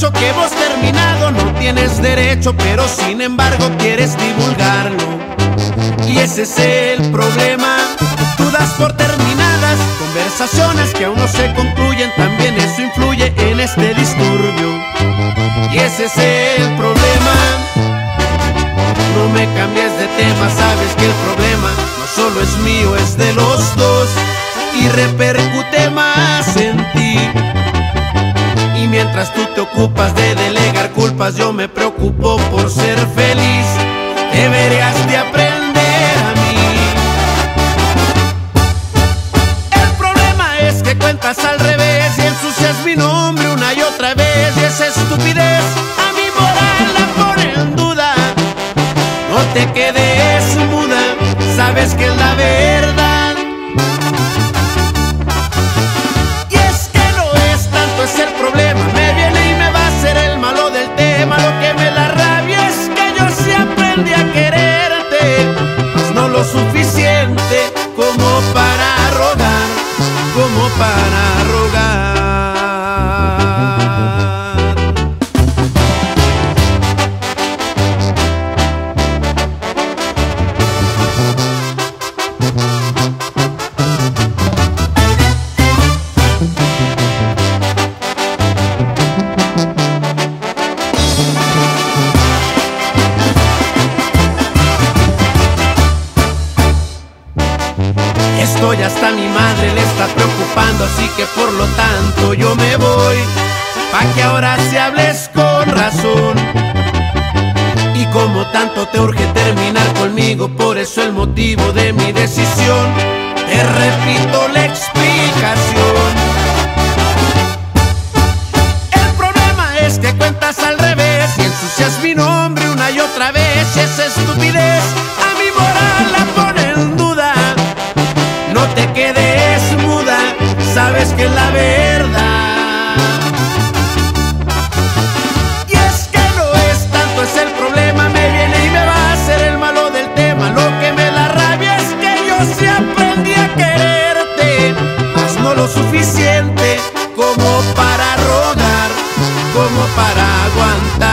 dicho que hemos terminado, no tienes derecho, pero sin embargo quieres divulgarlo. Y ese es el problema, tú das por terminadas conversaciones que aún no se concluyen, también eso influye en este disturbio. Y ese es el problema, no me cambies de tema, sabes que el problema no solo es mío, es de los dos. Y repercute más en mientras tú te ocupas de delegar culpas, yo me preocupo por ser feliz. Deberías de aprender a mí. El problema es que cuentas al revés y ensucias mi nombre una y otra vez. Y esa estupidez a mi moral la pone en duda. No te quedes muda, sabes que es la verdad. Sí Hasta mi madre le está preocupando, así que por lo tanto yo me voy. Pa' que ahora se hables con razón. Y como tanto te urge terminar conmigo, por eso el motivo de mi decisión. Te repito la explicación. El problema es que cuentas al revés y ensucias mi nombre una y otra vez. Y esa estupidez a mi moral la te quedes muda, sabes que es la verdad. Y es que no es tanto es el problema, me viene y me va a hacer el malo del tema. Lo que me da rabia es que yo sí aprendí a quererte, mas no lo suficiente como para rogar, como para aguantar.